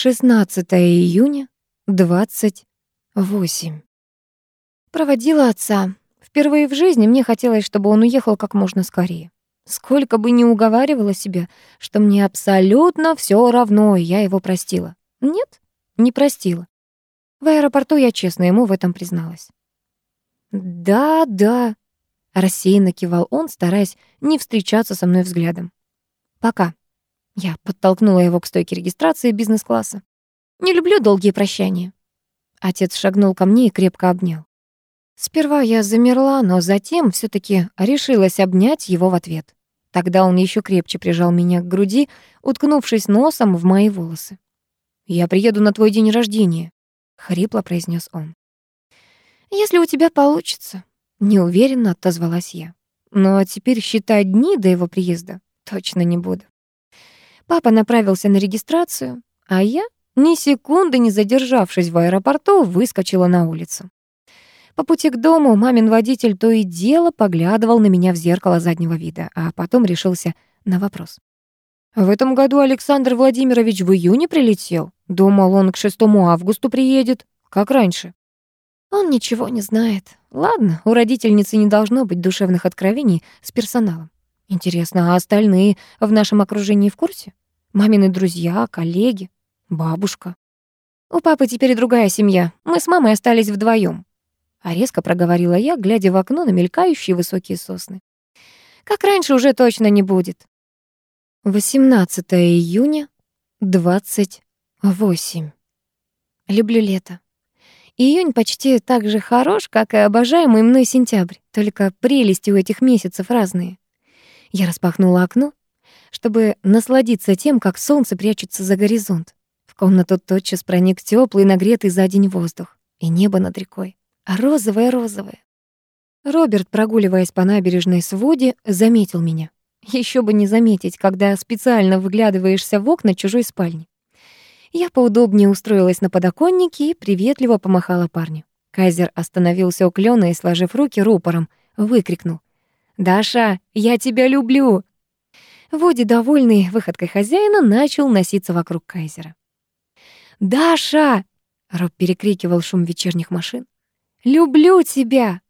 16 июня, 28. Проводила отца. Впервые в жизни мне хотелось, чтобы он уехал как можно скорее. Сколько бы ни уговаривала себя, что мне абсолютно все равно, и я его простила. Нет, не простила. В аэропорту я честно ему в этом призналась. «Да, да», — рассеянно кивал он, стараясь не встречаться со мной взглядом. «Пока». Я подтолкнула его к стойке регистрации бизнес-класса. «Не люблю долгие прощания». Отец шагнул ко мне и крепко обнял. Сперва я замерла, но затем все таки решилась обнять его в ответ. Тогда он еще крепче прижал меня к груди, уткнувшись носом в мои волосы. «Я приеду на твой день рождения», — хрипло произнес он. «Если у тебя получится», — неуверенно отозвалась я. «Ну а теперь считать дни до его приезда точно не буду». Папа направился на регистрацию, а я, ни секунды не задержавшись в аэропорту, выскочила на улицу. По пути к дому мамин водитель то и дело поглядывал на меня в зеркало заднего вида, а потом решился на вопрос. «В этом году Александр Владимирович в июне прилетел. Думал, он к 6 августу приедет, как раньше». Он ничего не знает. Ладно, у родительницы не должно быть душевных откровений с персоналом. Интересно, а остальные в нашем окружении в курсе? Мамины друзья, коллеги, бабушка. У папы теперь другая семья. Мы с мамой остались вдвоем. А резко проговорила я, глядя в окно на мелькающие высокие сосны. Как раньше уже точно не будет. 18 июня, 28. Люблю лето. Июнь почти так же хорош, как и обожаемый мной сентябрь, только прелести у этих месяцев разные. Я распахнула окно, чтобы насладиться тем, как солнце прячется за горизонт. В комнату тотчас проник теплый, нагретый за день воздух. И небо над рекой. А розовое-розовое. Роберт, прогуливаясь по набережной своде, заметил меня. Еще бы не заметить, когда специально выглядываешься в окна чужой спальни. Я поудобнее устроилась на подоконнике и приветливо помахала парню. Кайзер остановился у клёна и, сложив руки рупором, выкрикнул. «Даша, я тебя люблю!» Води, довольный выходкой хозяина, начал носиться вокруг Кайзера. «Даша!» — Роб перекрикивал шум вечерних машин. «Люблю тебя!»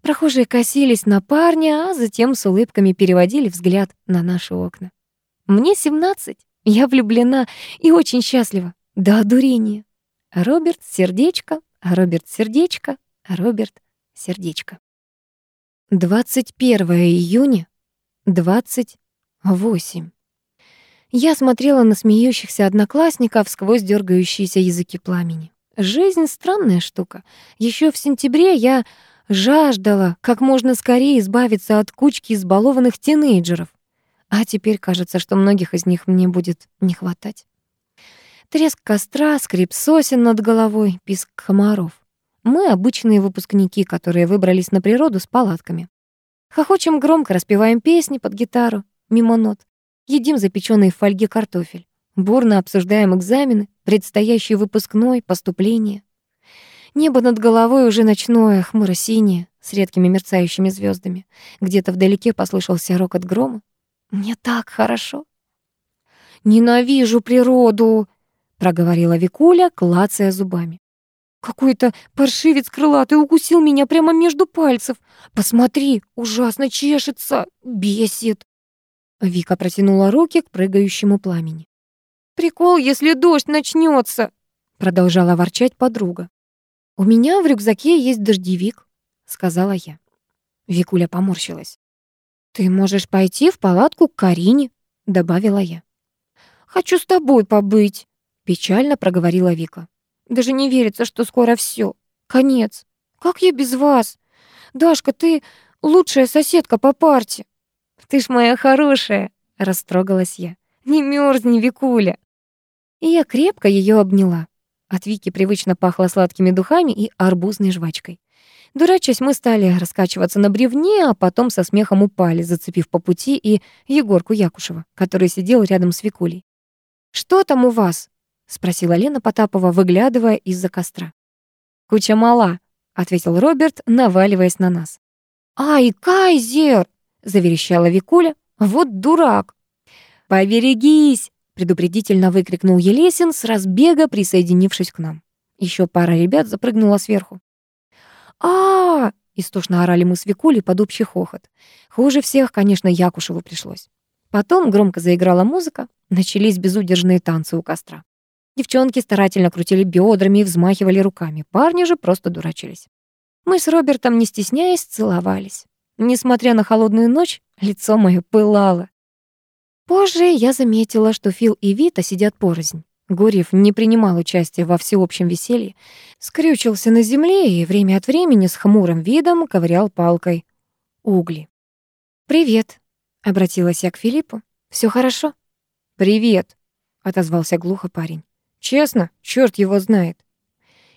Прохожие косились на парня, а затем с улыбками переводили взгляд на наши окна. «Мне семнадцать, я влюблена и очень счастлива. До одурения. Роберт — сердечко, Роберт — сердечко, Роберт — сердечко. 21 июня, 28. Я смотрела на смеющихся одноклассников сквозь дергающиеся языки пламени. Жизнь — странная штука. Еще в сентябре я жаждала как можно скорее избавиться от кучки избалованных тинейджеров. А теперь кажется, что многих из них мне будет не хватать. Треск костра, скрип сосен над головой, писк комаров. Мы обычные выпускники, которые выбрались на природу с палатками. Хохочем громко, распеваем песни под гитару, мимо нот. Едим запеченный в фольге картофель. Бурно обсуждаем экзамены, предстоящий выпускной, поступление. Небо над головой уже ночное, хмуро-синее, с редкими мерцающими звездами. Где-то вдалеке послышался рокот грома. Мне так хорошо. «Ненавижу природу!» — проговорила Викуля, клацая зубами. Какой-то паршивец крылатый укусил меня прямо между пальцев. Посмотри, ужасно чешется, бесит. Вика протянула руки к прыгающему пламени. «Прикол, если дождь начнется, продолжала ворчать подруга. «У меня в рюкзаке есть дождевик», — сказала я. Викуля поморщилась. «Ты можешь пойти в палатку к Карине», — добавила я. «Хочу с тобой побыть», — печально проговорила Вика. Даже не верится, что скоро все. Конец. Как я без вас? Дашка, ты лучшая соседка по парте. Ты ж моя хорошая, растрогалась я. Не мерзни, Викуля. И я крепко ее обняла. От Вики привычно пахло сладкими духами и арбузной жвачкой. Дурачась, мы стали раскачиваться на бревне, а потом со смехом упали, зацепив по пути и Егорку Якушева, который сидел рядом с Викулей. «Что там у вас?» спросила Лена Потапова, выглядывая из-за костра. Куча мала, ответил Роберт, наваливаясь на нас. Ай, кайзер, заверещала Викуля. Вот дурак. Поберегись, предупредительно выкрикнул Елесин с разбега, присоединившись к нам. Еще пара ребят запрыгнула сверху. а, -а, -а Истошно орали мы с Викулей под общий хохот. Хуже всех, конечно, Якушеву пришлось. Потом громко заиграла музыка, начались безудержные танцы у костра. Девчонки старательно крутили бедрами и взмахивали руками, парни же просто дурачились. Мы с Робертом, не стесняясь, целовались. Несмотря на холодную ночь, лицо мое пылало. Позже я заметила, что Фил и Вита сидят порознь. Гурьев не принимал участия во всеобщем веселье, скрючился на земле и время от времени с хмурым видом ковырял палкой угли. «Привет», — обратилась я к Филиппу. Все хорошо?» «Привет», — отозвался глухо парень. «Честно, черт его знает».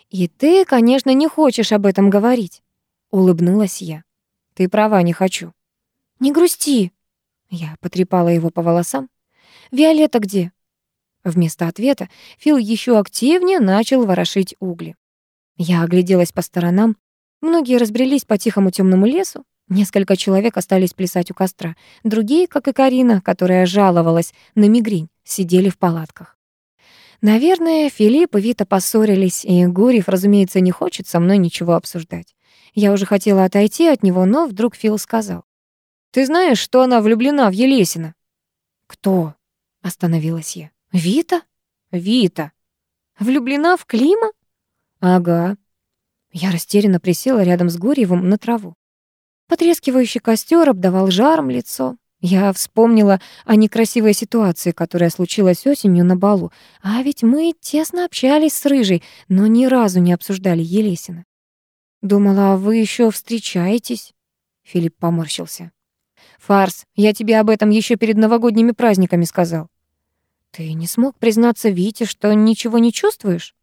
«И ты, конечно, не хочешь об этом говорить», — улыбнулась я. «Ты права, не хочу». «Не грусти», — я потрепала его по волосам. «Виолетта где?» Вместо ответа Фил еще активнее начал ворошить угли. Я огляделась по сторонам. Многие разбрелись по тихому темному лесу. Несколько человек остались плясать у костра. Другие, как и Карина, которая жаловалась на мигрень, сидели в палатках. Наверное, Филипп и Вита поссорились, и Гурьев, разумеется, не хочет со мной ничего обсуждать. Я уже хотела отойти от него, но вдруг Фил сказал. «Ты знаешь, что она влюблена в Елесина?» «Кто?» — остановилась я. Вита? Вита. Влюблена в Клима? Ага. Я растерянно присела рядом с Гурьевым на траву. Потрескивающий костер обдавал жаром лицо. Я вспомнила о некрасивой ситуации, которая случилась осенью на балу. А ведь мы тесно общались с Рыжей, но ни разу не обсуждали Елесина. «Думала, а вы еще встречаетесь?» Филипп поморщился. «Фарс, я тебе об этом еще перед новогодними праздниками сказал. «Ты не смог признаться Вите, что ничего не чувствуешь?»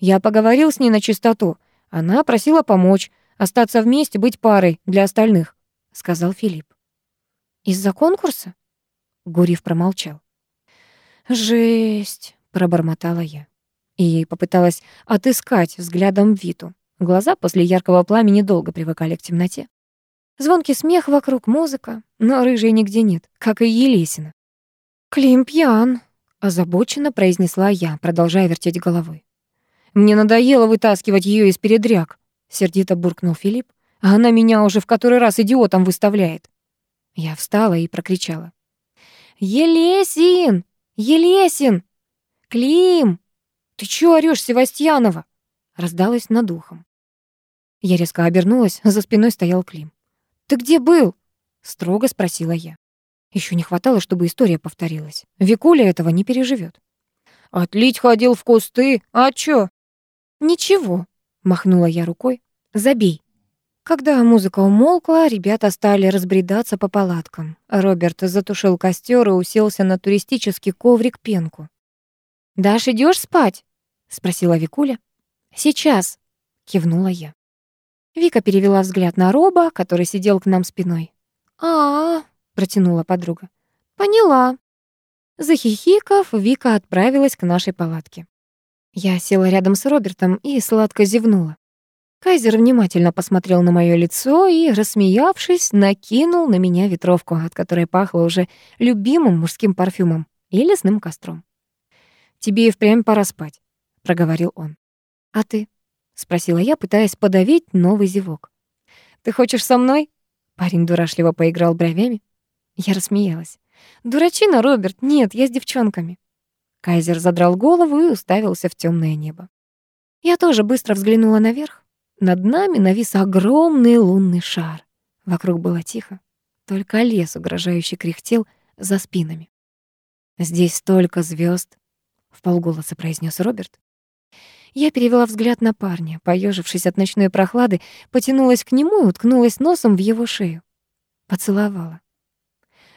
«Я поговорил с ней на чистоту. Она просила помочь, остаться вместе, быть парой для остальных», — сказал Филипп. «Из-за конкурса?» Гурьев промолчал. «Жесть», — пробормотала я. И попыталась отыскать взглядом Виту. Глаза после яркого пламени долго привыкали к темноте. Звонкий смех вокруг, музыка, но рыжей нигде нет, как и Елесина. «Клим пьян», озабоченно произнесла я, продолжая вертеть головой. Мне надоело вытаскивать ее из передряг, сердито буркнул Филипп. А она меня уже в который раз идиотом выставляет. Я встала и прокричала: "Елесин! Елесин! Клим! Ты чё орёшь, Севастьянова?" раздалось над ухом. Я резко обернулась, за спиной стоял Клим. "Ты где был?" строго спросила я. Еще не хватало, чтобы история повторилась. Викуля этого не переживет. «Отлить ходил в кусты, а чё?» «Ничего», — махнула я рукой. «Забей». Когда музыка умолкла, ребята стали разбредаться по палаткам. Роберт затушил костер и уселся на туристический коврик-пенку. «Даш, идёшь спать?» — спросила Викуля. «Сейчас», — кивнула я. Вика перевела взгляд на Роба, который сидел к нам спиной. «А, -а протянула подруга. Поняла. Захихикав, Вика отправилась к нашей палатке. Я села рядом с Робертом и сладко зевнула. Кайзер внимательно посмотрел на моё лицо и, рассмеявшись, накинул на меня ветровку, от которой пахло уже любимым мужским парфюмом и лесным костром. «Тебе и впрямь пора спать», — проговорил он. «А ты?» — спросила я, пытаясь подавить новый зевок. «Ты хочешь со мной?» Парень дурашливо поиграл бровями. Я рассмеялась. «Дурачина, Роберт, нет, я с девчонками». Кайзер задрал голову и уставился в темное небо. Я тоже быстро взглянула наверх. Над нами навис огромный лунный шар. Вокруг было тихо. Только лес угрожающе кряхтел за спинами. «Здесь столько звезд, вполголоса произнес Роберт. Я перевела взгляд на парня, поежившись от ночной прохлады, потянулась к нему и уткнулась носом в его шею. Поцеловала.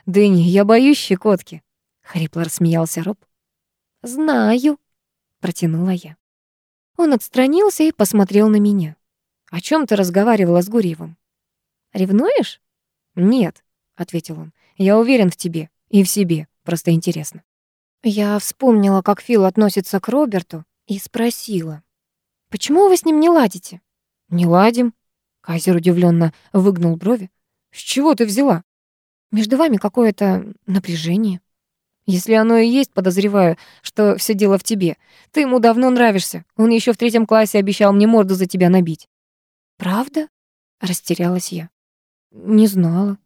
«Дэнни, я боюсь щекотки», — хрипло рассмеялся Роб. «Знаю», — протянула я. Он отстранился и посмотрел на меня. «О чем ты разговаривала с Гурьевым?» «Ревнуешь?» «Нет», — ответил он. «Я уверен в тебе и в себе. Просто интересно». Я вспомнила, как Фил относится к Роберту, и спросила. «Почему вы с ним не ладите?» «Не ладим?» Казер удивленно выгнул брови. «С чего ты взяла?» Между вами какое-то напряжение. Если оно и есть, подозреваю, что все дело в тебе. Ты ему давно нравишься. Он еще в третьем классе обещал мне морду за тебя набить». «Правда?» — растерялась я. «Не знала».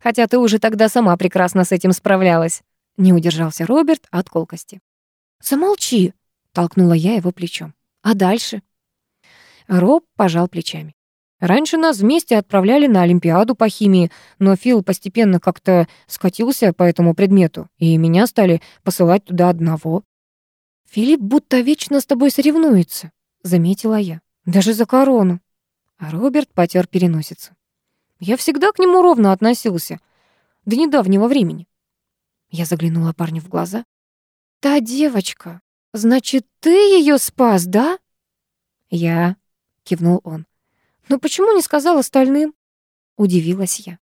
«Хотя ты уже тогда сама прекрасно с этим справлялась», — не удержался Роберт от колкости. «Замолчи!» — толкнула я его плечом. «А дальше?» Роб пожал плечами. Раньше нас вместе отправляли на Олимпиаду по химии, но Фил постепенно как-то скатился по этому предмету, и меня стали посылать туда одного. «Филипп будто вечно с тобой соревнуется», — заметила я. «Даже за корону». А Роберт потер переносицу. «Я всегда к нему ровно относился. До недавнего времени». Я заглянула парню в глаза. «Та девочка, значит, ты ее спас, да?» «Я», — кивнул он. «Но почему не сказал остальным?» — удивилась я.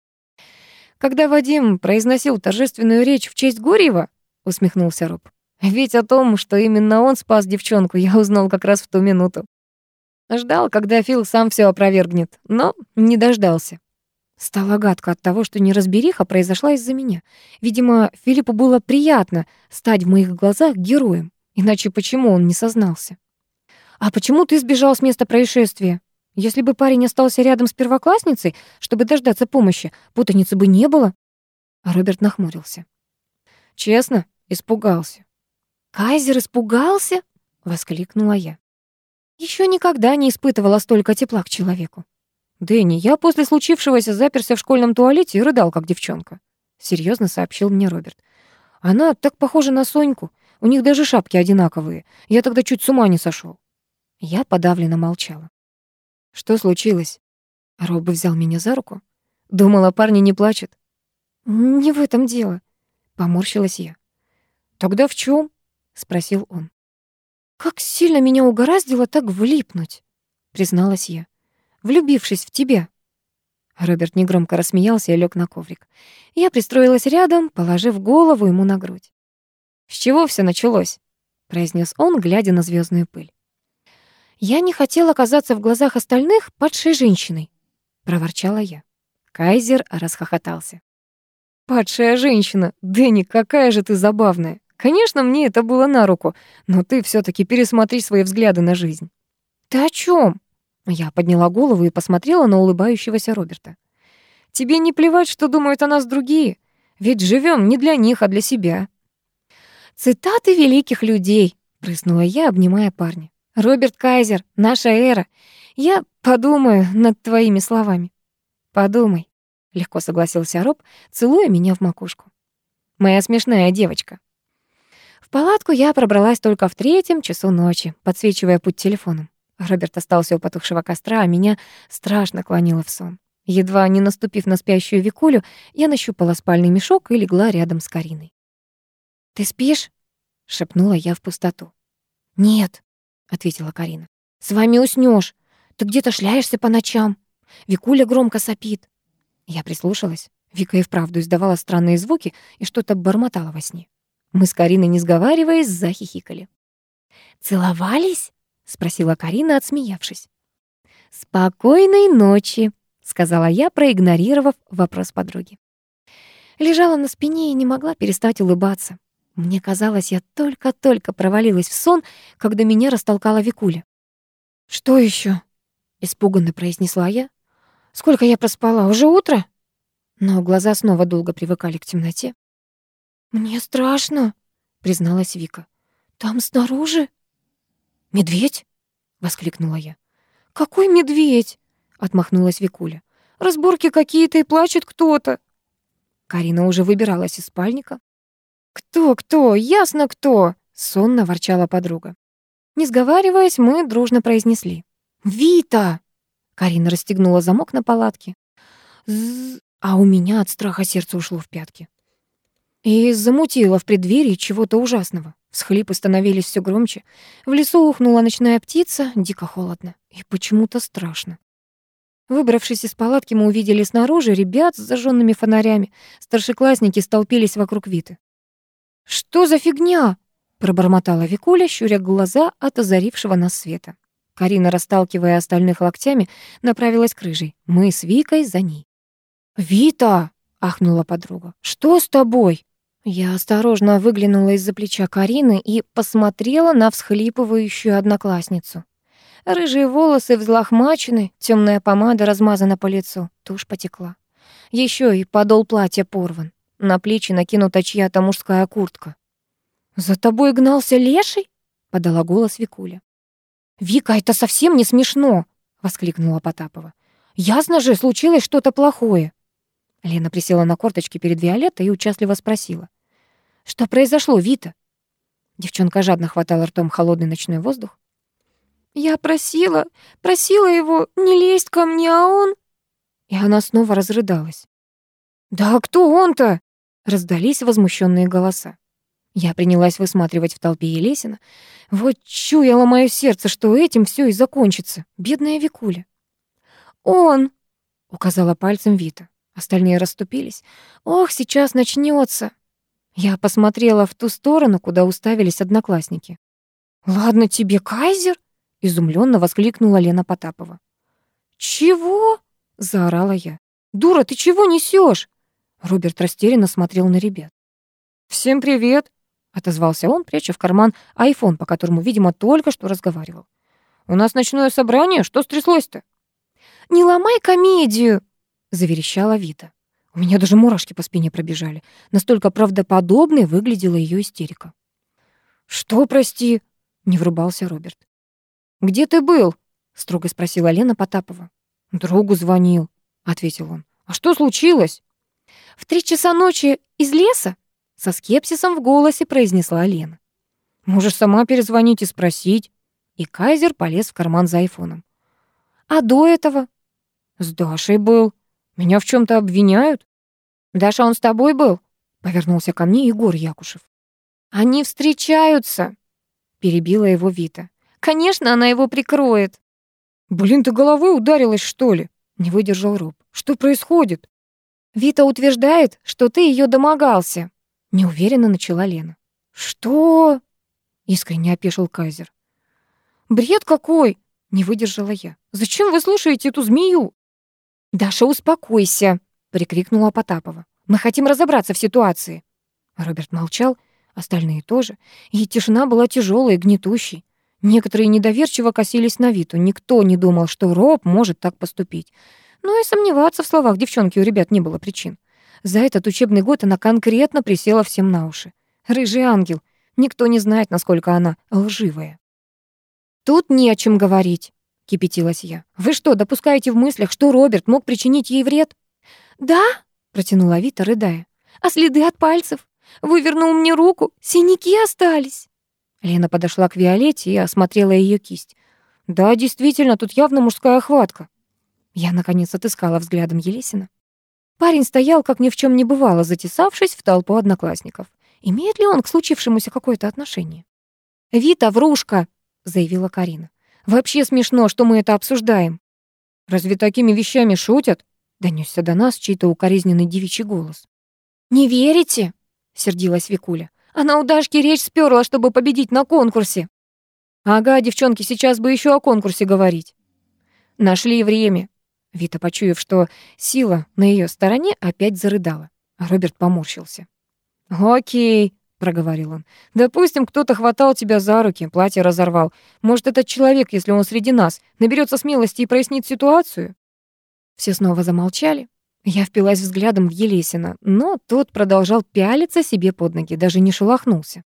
«Когда Вадим произносил торжественную речь в честь Горьева?» — усмехнулся Роб. «Ведь о том, что именно он спас девчонку, я узнал как раз в ту минуту. Ждал, когда Фил сам все опровергнет, но не дождался. Стало гадко от того, что неразбериха произошла из-за меня. Видимо, Филиппу было приятно стать в моих глазах героем. Иначе почему он не сознался? «А почему ты сбежал с места происшествия?» Если бы парень остался рядом с первоклассницей, чтобы дождаться помощи, путаницы бы не было. А Роберт нахмурился. Честно, испугался. «Кайзер испугался?» — воскликнула я. Еще никогда не испытывала столько тепла к человеку. «Дэнни, я после случившегося заперся в школьном туалете и рыдал, как девчонка», — серьезно сообщил мне Роберт. «Она так похожа на Соньку. У них даже шапки одинаковые. Я тогда чуть с ума не сошел. Я подавленно молчала. Что случилось? Роб взял меня за руку. Думала, парни не плачут. Не в этом дело, поморщилась я. Тогда в чем? спросил он. Как сильно меня угораздило так влипнуть, призналась я, влюбившись в тебя. Роберт негромко рассмеялся и лег на коврик. Я пристроилась рядом, положив голову ему на грудь. «С чего все началось?» — произнес он, глядя на звездную пыль. «Я не хотела оказаться в глазах остальных падшей женщиной», — проворчала я. Кайзер расхохотался. «Падшая женщина! Дэнни, какая же ты забавная! Конечно, мне это было на руку, но ты все таки пересмотри свои взгляды на жизнь». «Ты о чем? Я подняла голову и посмотрела на улыбающегося Роберта. «Тебе не плевать, что думают о нас другие, ведь живем не для них, а для себя». «Цитаты великих людей», — прыснула я, обнимая парня. Роберт Кайзер, наша эра. Я подумаю над твоими словами. Подумай, легко согласился Роб, целуя меня в макушку. Моя смешная девочка. В палатку я пробралась только в третьем часу ночи, подсвечивая путь телефоном. Роберт остался у потухшего костра, а меня страшно клонило в сон. Едва не наступив на спящую Викулю, я нащупала спальный мешок и легла рядом с Кариной. «Ты спишь?» — шепнула я в пустоту. «Нет», ответила Карина. С вами уснешь. Ты где-то шляешься по ночам. Викуля громко сопит. Я прислушалась. Вика и вправду издавала странные звуки и что-то бормотала во сне. Мы с Кариной, не сговариваясь, захихикали. «Целовались?» — спросила Карина, отсмеявшись. «Спокойной ночи», — сказала я, проигнорировав вопрос подруги. Лежала на спине и не могла перестать улыбаться. Мне казалось, я только-только провалилась в сон, когда меня растолкала Викуля. «Что еще? испуганно произнесла я. «Сколько я проспала? Уже утро?» Но глаза снова долго привыкали к темноте. «Мне страшно», — призналась Вика. «Там снаружи...» «Медведь?» — воскликнула я. «Какой медведь?» — отмахнулась Викуля. «Разборки какие-то и плачет кто-то». Карина уже выбиралась из спальника. «Кто, кто? Ясно, кто!» — сонно ворчала подруга. Не сговариваясь, мы дружно произнесли. «Вита!» Карина расстегнула замок на палатке. З а у меня от страха сердце ушло в пятки. И замутило в преддверии чего-то ужасного. Всхлипы становились все громче. В лесу ухнула ночная птица, дико холодно и почему-то страшно. Выбравшись из палатки, мы увидели снаружи ребят с зажженными фонарями. Старшеклассники столпились вокруг Виты. «Что за фигня?» — пробормотала Викуля, щуря глаза от озарившего нас света. Карина, расталкивая остальных локтями, направилась к рыжей. Мы с Викой за ней. «Вита!» — ахнула подруга. «Что с тобой?» Я осторожно выглянула из-за плеча Карины и посмотрела на всхлипывающую одноклассницу. Рыжие волосы взлохмачены, темная помада размазана по лицу, тушь потекла. Еще и подол платья порван. На плечи накинута чья-то мужская куртка. «За тобой гнался леший?» — подала голос Викуля. «Вика, это совсем не смешно!» — воскликнула Потапова. «Ясно же, случилось что-то плохое!» Лена присела на корточки перед Виолеттой и участливо спросила. «Что произошло, Вита?» Девчонка жадно хватала ртом холодный ночной воздух. «Я просила, просила его не лезть ко мне, а он...» И она снова разрыдалась. «Да кто он-то?» — раздались возмущенные голоса. Я принялась высматривать в толпе Елесина. Вот чуяло мое сердце, что этим все и закончится. Бедная Викуля. «Он!» — указала пальцем Вита. Остальные расступились. «Ох, сейчас начнется. Я посмотрела в ту сторону, куда уставились одноклассники. «Ладно тебе, Кайзер!» — изумленно воскликнула Лена Потапова. «Чего?» — заорала я. «Дура, ты чего несешь? Роберт растерянно смотрел на ребят. «Всем привет!» — отозвался он, пряча в карман айфон, по которому, видимо, только что разговаривал. «У нас ночное собрание, что стряслось-то?» «Не ломай комедию!» — заверещала Вита. У меня даже мурашки по спине пробежали. Настолько правдоподобной выглядела ее истерика. «Что, прости?» — не врубался Роберт. «Где ты был?» — строго спросила Лена Потапова. «Другу звонил», — ответил он. «А что случилось?» «В три часа ночи из леса?» — со скепсисом в голосе произнесла Лена. «Можешь сама перезвонить и спросить». И Кайзер полез в карман за айфоном. «А до этого?» «С Дашей был», меня в чем то обвиняют? Даша, он с тобой был? Повернулся ко мне Егор Якушев. Они встречаются, перебила его Вита. Конечно, она его прикроет. Блин, ты головой ударилась, что ли? Не выдержал Роб. Что происходит? Вита утверждает, что ты ее домогался. Неуверенно начала Лена. Что? Искренне опешил Кайзер. Бред какой! Не выдержала я. Зачем вы слушаете эту змею? «Даша, успокойся!» — прикрикнула Потапова. «Мы хотим разобраться в ситуации». Роберт молчал, остальные тоже, и тишина была тяжелой и гнетущей. Некоторые недоверчиво косились на Виту, никто не думал, что Роб может так поступить. Но и сомневаться в словах девчонки у ребят не было причин. За этот учебный год она конкретно присела всем на уши. Рыжий ангел. Никто не знает, насколько она лживая. «Тут не о чем говорить», кипятилась я. «Вы что, допускаете в мыслях, что Роберт мог причинить ей вред?» «Да», — протянула Вита, рыдая. «А следы от пальцев? Вывернул мне руку, синяки остались». Лена подошла к Виолетте и осмотрела ее кисть. «Да, действительно, тут явно мужская охватка». Я, наконец, отыскала взглядом Елесина. Парень стоял, как ни в чем не бывало, затесавшись в толпу одноклассников. Имеет ли он к случившемуся какое-то отношение? «Вита, врушка!» — заявила Карина. Вообще смешно, что мы это обсуждаем. Разве такими вещами шутят? Донесся до нас чей-то укоризненный девичий голос. Не верите? сердилась Викуля. Она у Дашки речь сперла, чтобы победить на конкурсе. Ага, девчонки, сейчас бы еще о конкурсе говорить. Нашли время. Вита, почуяв, что сила на ее стороне, опять зарыдала. Роберт поморщился. «Окей», проговорил он. «Допустим, кто-то хватал тебя за руки, платье разорвал. Может, этот человек, если он среди нас, наберется смелости и прояснит ситуацию?» Все снова замолчали. Я впилась взглядом в Елесина, но тот продолжал пялиться себе под ноги, даже не шелохнулся.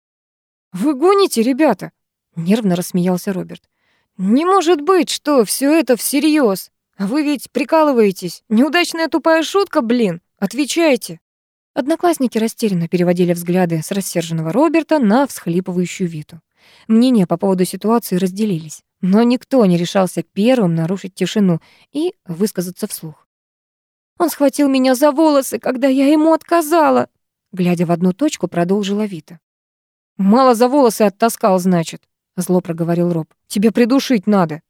«Вы гоните, ребята?» — нервно рассмеялся Роберт. «Не может быть, что все это всерьез. Вы ведь прикалываетесь. Неудачная тупая шутка, блин. Отвечайте». Одноклассники растерянно переводили взгляды с рассерженного Роберта на всхлипывающую Виту. Мнения по поводу ситуации разделились, но никто не решался первым нарушить тишину и высказаться вслух. «Он схватил меня за волосы, когда я ему отказала», глядя в одну точку, продолжила Вита. «Мало за волосы оттаскал, значит», — зло проговорил Роб. «Тебе придушить надо».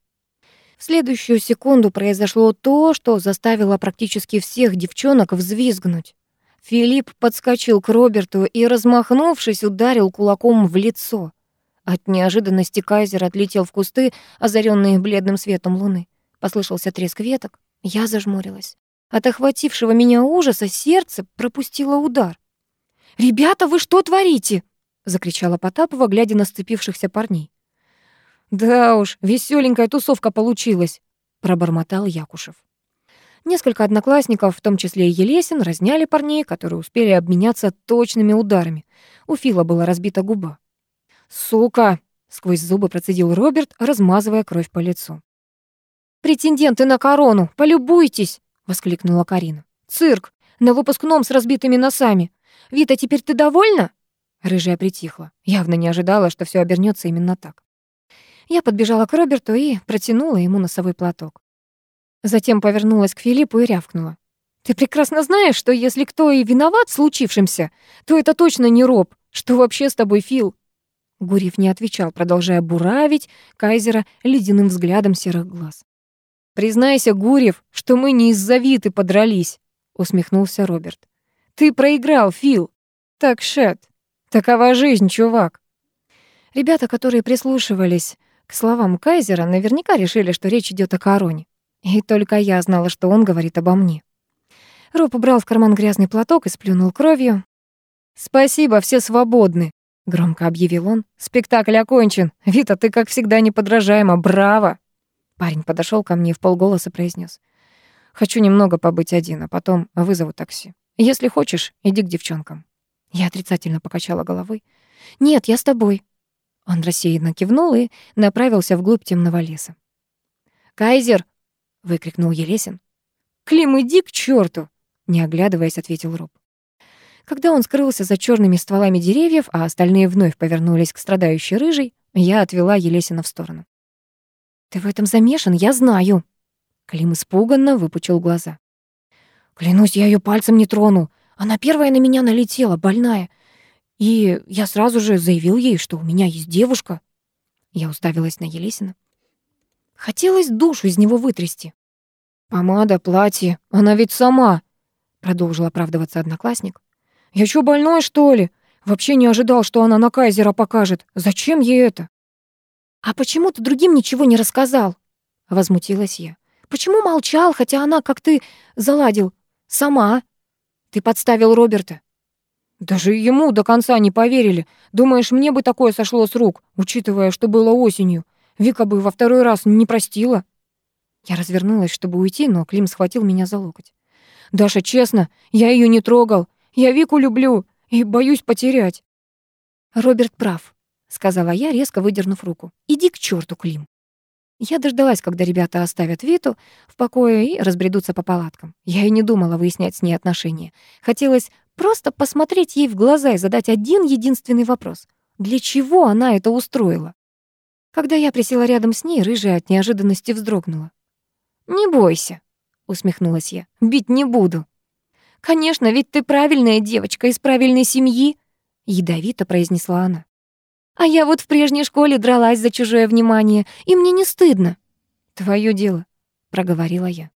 В следующую секунду произошло то, что заставило практически всех девчонок взвизгнуть. Филипп подскочил к Роберту и, размахнувшись, ударил кулаком в лицо. От неожиданности Кайзер отлетел в кусты, озаренные бледным светом луны. Послышался треск веток. Я зажмурилась. От охватившего меня ужаса сердце пропустило удар. «Ребята, вы что творите?» — закричала Потапова, глядя на сцепившихся парней. «Да уж, веселенькая тусовка получилась», — пробормотал Якушев. Несколько одноклассников, в том числе и Елесин, разняли парней, которые успели обменяться точными ударами. У Фила была разбита губа. «Сука!» — сквозь зубы процедил Роберт, размазывая кровь по лицу. «Претенденты на корону! Полюбуйтесь!» — воскликнула Карина. «Цирк! На выпускном с разбитыми носами! Вита, теперь ты довольна?» Рыжая притихла. Явно не ожидала, что все обернется именно так. Я подбежала к Роберту и протянула ему носовой платок. Затем повернулась к Филиппу и рявкнула. «Ты прекрасно знаешь, что если кто и виноват в случившемся, то это точно не Роб. Что вообще с тобой, Фил?» Гурьев не отвечал, продолжая буравить Кайзера ледяным взглядом серых глаз. «Признайся, Гурьев, что мы не из-за Виты подрались», — усмехнулся Роберт. «Ты проиграл, Фил. Так, Шет, такова жизнь, чувак». Ребята, которые прислушивались к словам Кайзера, наверняка решили, что речь идет о короне. И только я знала, что он говорит обо мне. Роб убрал в карман грязный платок и сплюнул кровью. «Спасибо, все свободны», — громко объявил он. «Спектакль окончен. Вита, ты, как всегда, неподражаема. Браво!» Парень подошел ко мне и в полголоса произнес: «Хочу немного побыть один, а потом вызову такси. Если хочешь, иди к девчонкам». Я отрицательно покачала головой. «Нет, я с тобой». Он рассеянно кивнул и направился вглубь темного леса. «Кайзер!» выкрикнул Елесин. «Клим, иди к черту! не оглядываясь, ответил Роб. Когда он скрылся за черными стволами деревьев, а остальные вновь повернулись к страдающей рыжей, я отвела Елесина в сторону. «Ты в этом замешан, я знаю!» Клим испуганно выпучил глаза. «Клянусь, я ее пальцем не трону. Она первая на меня налетела, больная. И я сразу же заявил ей, что у меня есть девушка». Я уставилась на Елесина. Хотелось душу из него вытрясти. «Помада, платье, она ведь сама», — продолжил оправдываться одноклассник. «Я чё, больной, что ли? Вообще не ожидал, что она на Кайзера покажет. Зачем ей это?» «А почему ты другим ничего не рассказал?» — возмутилась я. «Почему молчал, хотя она, как ты, заладил? Сама. Ты подставил Роберта». «Даже ему до конца не поверили. Думаешь, мне бы такое сошло с рук, учитывая, что было осенью? Вика бы во второй раз не простила. Я развернулась, чтобы уйти, но Клим схватил меня за локоть. «Даша, честно, я ее не трогал. Я Вику люблю и боюсь потерять». «Роберт прав», — сказала я, резко выдернув руку. «Иди к черту, Клим». Я дождалась, когда ребята оставят Виту в покое и разбредутся по палаткам. Я и не думала выяснять с ней отношения. Хотелось просто посмотреть ей в глаза и задать один единственный вопрос. Для чего она это устроила? Когда я присела рядом с ней, рыжая от неожиданности вздрогнула. «Не бойся», — усмехнулась я, — «бить не буду». «Конечно, ведь ты правильная девочка из правильной семьи», — ядовито произнесла она. «А я вот в прежней школе дралась за чужое внимание, и мне не стыдно». «Твоё дело», — проговорила я.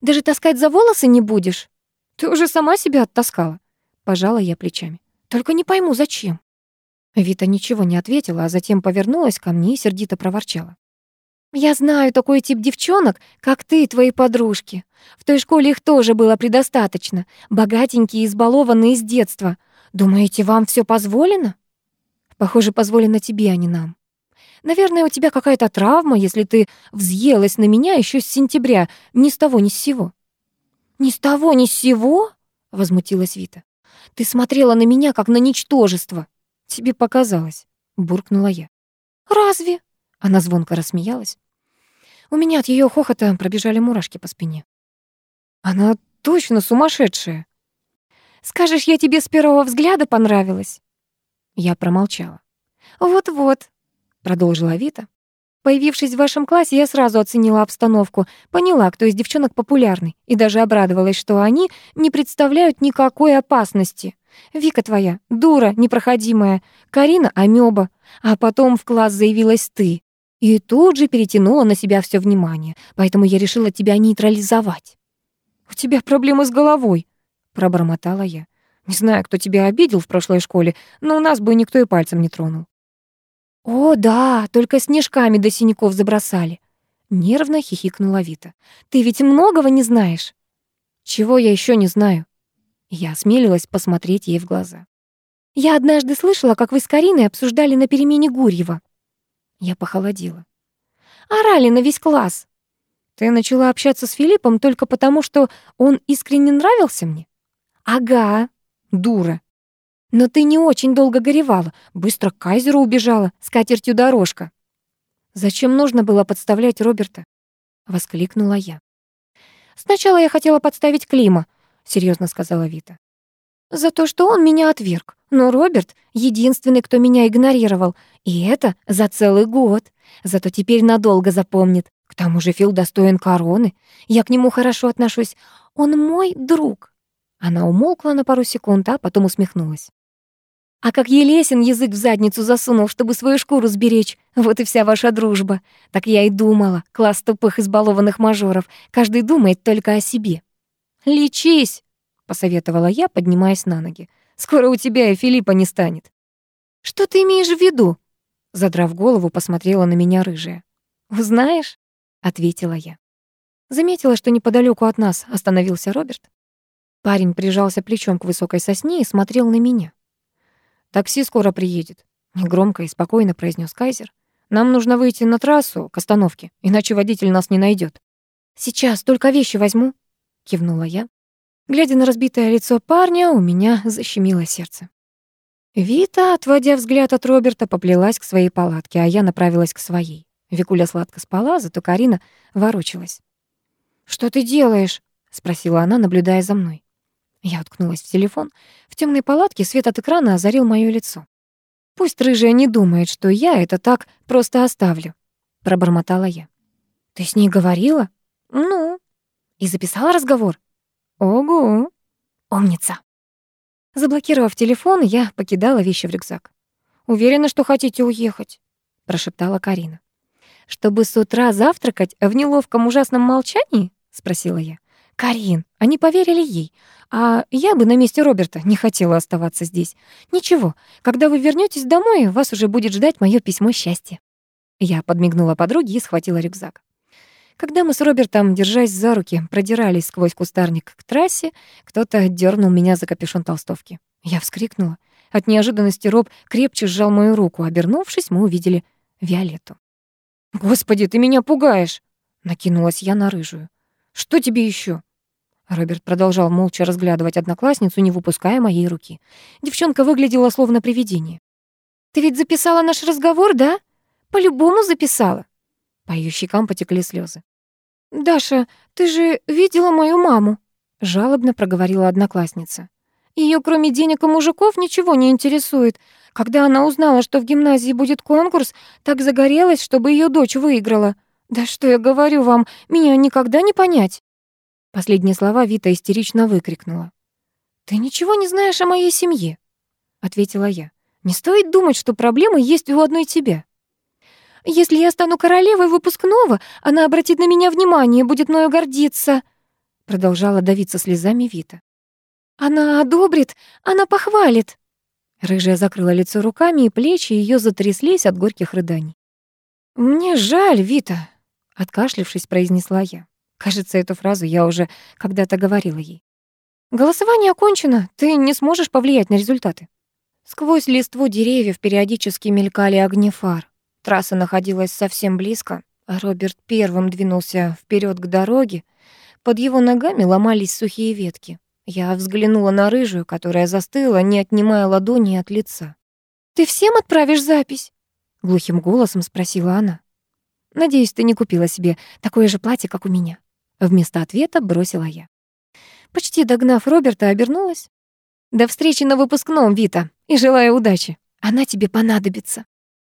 «Даже таскать за волосы не будешь? Ты уже сама себя оттаскала», — пожала я плечами. «Только не пойму, зачем». Вита ничего не ответила, а затем повернулась ко мне и сердито проворчала. «Я знаю такой тип девчонок, как ты и твои подружки. В той школе их тоже было предостаточно. Богатенькие, избалованные с детства. Думаете, вам все позволено?» «Похоже, позволено тебе, а не нам. Наверное, у тебя какая-то травма, если ты взъелась на меня еще с сентября, ни с того, ни с сего». «Ни с того, ни с сего?» — возмутилась Вита. «Ты смотрела на меня, как на ничтожество». «Тебе показалось», — буркнула я. «Разве?» — она звонко рассмеялась. У меня от ее хохота пробежали мурашки по спине. «Она точно сумасшедшая!» «Скажешь, я тебе с первого взгляда понравилась?» Я промолчала. «Вот-вот», — продолжила Вита. Появившись в вашем классе, я сразу оценила обстановку, поняла, кто из девчонок популярный, и даже обрадовалась, что они не представляют никакой опасности. Вика твоя, дура непроходимая, Карина — амёба, а потом в класс заявилась ты. И тут же перетянула на себя все внимание, поэтому я решила тебя нейтрализовать. «У тебя проблемы с головой», — пробормотала я. «Не знаю, кто тебя обидел в прошлой школе, но у нас бы никто и пальцем не тронул». «О, да, только снежками до синяков забросали», — нервно хихикнула Вита. «Ты ведь многого не знаешь». «Чего я еще не знаю?» Я осмелилась посмотреть ей в глаза. Я однажды слышала, как вы с Кариной обсуждали на перемене Гурьева». Я похолодела. «Орали на весь класс». «Ты начала общаться с Филиппом только потому, что он искренне нравился мне?» «Ага, дура. Но ты не очень долго горевала, быстро к Кайзеру убежала, с катертью дорожка». «Зачем нужно было подставлять Роберта?» — воскликнула я. «Сначала я хотела подставить Клима», — серьезно сказала Вита. «За то, что он меня отверг. Но Роберт — единственный, кто меня игнорировал. И это за целый год. Зато теперь надолго запомнит. К тому же Фил достоин короны. Я к нему хорошо отношусь. Он мой друг». Она умолкла на пару секунд, а потом усмехнулась. А как Елесин язык в задницу засунул, чтобы свою шкуру сберечь. Вот и вся ваша дружба. Так я и думала. Класс тупых избалованных мажоров. Каждый думает только о себе. «Лечись!» — посоветовала я, поднимаясь на ноги. Скоро у тебя и Филиппа не станет». «Что ты имеешь в виду?» Задрав голову, посмотрела на меня рыжая. «Узнаешь?» — ответила я. Заметила, что неподалеку от нас остановился Роберт. Парень прижался плечом к высокой сосне и смотрел на меня. «Такси скоро приедет», — негромко и спокойно произнес Кайзер. «Нам нужно выйти на трассу к остановке, иначе водитель нас не найдет. «Сейчас, только вещи возьму», — кивнула я. Глядя на разбитое лицо парня, у меня защемило сердце. Вита, отводя взгляд от Роберта, поплелась к своей палатке, а я направилась к своей. Викуля сладко спала, зато Карина ворочалась. «Что ты делаешь?» — спросила она, наблюдая за мной. Я уткнулась в телефон. В темной палатке свет от экрана озарил моё лицо. «Пусть рыжая не думает, что я это так просто оставлю», — пробормотала я. «Ты с ней говорила?» «Ну?» «И записала разговор?» Ого! Умница. Заблокировав телефон, я покидала вещи в рюкзак. «Уверена, что хотите уехать», — прошептала Карина. «Чтобы с утра завтракать в неловком ужасном молчании?» — спросила я. «Карин, они поверили ей. А я бы на месте Роберта не хотела оставаться здесь. Ничего, когда вы вернётесь домой, вас уже будет ждать моё письмо счастья». Я подмигнула подруге и схватила рюкзак. Когда мы с Робертом, держась за руки, продирались сквозь кустарник к трассе, кто-то дернул меня за капюшон толстовки. Я вскрикнула. От неожиданности Роб крепче сжал мою руку. Обернувшись, мы увидели Виолетту. «Господи, ты меня пугаешь!» Накинулась я на рыжую. «Что тебе еще? Роберт продолжал молча разглядывать одноклассницу, не выпуская моей руки. Девчонка выглядела словно привидение. «Ты ведь записала наш разговор, да? По-любому записала». По её щекам потекли слезы. «Даша, ты же видела мою маму?» — жалобно проговорила одноклассница. Ее, кроме денег и мужиков, ничего не интересует. Когда она узнала, что в гимназии будет конкурс, так загорелась, чтобы ее дочь выиграла. Да что я говорю вам, меня никогда не понять». Последние слова Вита истерично выкрикнула. «Ты ничего не знаешь о моей семье», — ответила я. «Не стоит думать, что проблемы есть у одной тебя». Если я стану королевой выпускного, она обратит на меня внимание, будет мною гордиться», — продолжала давиться слезами Вита. «Она одобрит, она похвалит». Рыжая закрыла лицо руками, и плечи ее затряслись от горьких рыданий. «Мне жаль, Вита», — откашлившись, произнесла я. Кажется, эту фразу я уже когда-то говорила ей. «Голосование окончено, ты не сможешь повлиять на результаты». Сквозь листву деревьев периодически мелькали огни фар. Трасса находилась совсем близко, а Роберт первым двинулся вперед к дороге. Под его ногами ломались сухие ветки. Я взглянула на рыжую, которая застыла, не отнимая ладони от лица. «Ты всем отправишь запись?» — глухим голосом спросила она. «Надеюсь, ты не купила себе такое же платье, как у меня». Вместо ответа бросила я. Почти догнав Роберта, обернулась. «До встречи на выпускном, Вита, и желаю удачи. Она тебе понадобится».